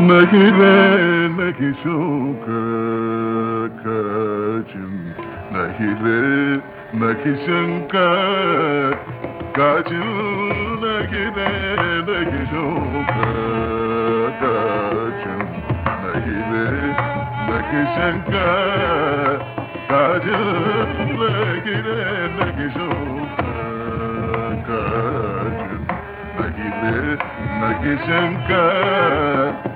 Nehire nehi şoka kaçım Nehire nehi şoka kaçım Nehire nehi şoka kaçım Nehire nehi şoka kaçım Nehire nehi şoka kaçım Nehire nehi şoka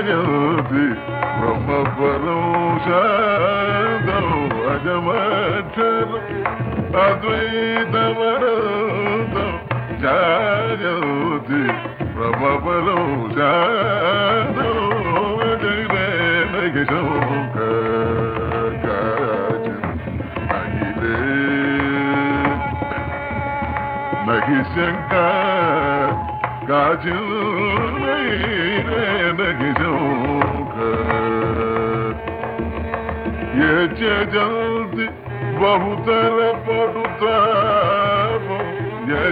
ورجوتي رب فروسا أجمتر أدويت مرض جاجوتي رب فروسا أجمتر أجمتر Nagi Shankar नगिरे नगिशोकर ये जल्दी बहुतर पड़ुताबो ये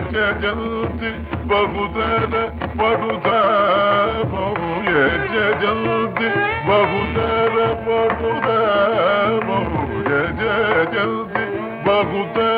जल्दी बहुतर पड़ुताबो ये जल्दी बहुतर पड़ुताबो ये जल्दी बहुतर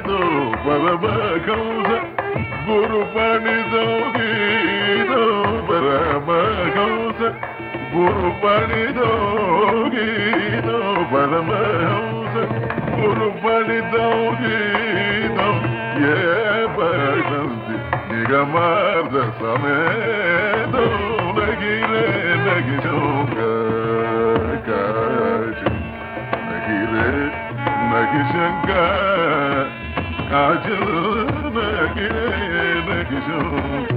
పరమ కౌస గురు పని దోగీదో పరమ కౌస గురు పని దోగీదో పరమ కౌస గురు పని దోగీదో ఏ పరశంతి నిగమార్ద సమేదో నగిరే నగిజోగ కాచి నగిరే నగిశంకర acılına gelmek zor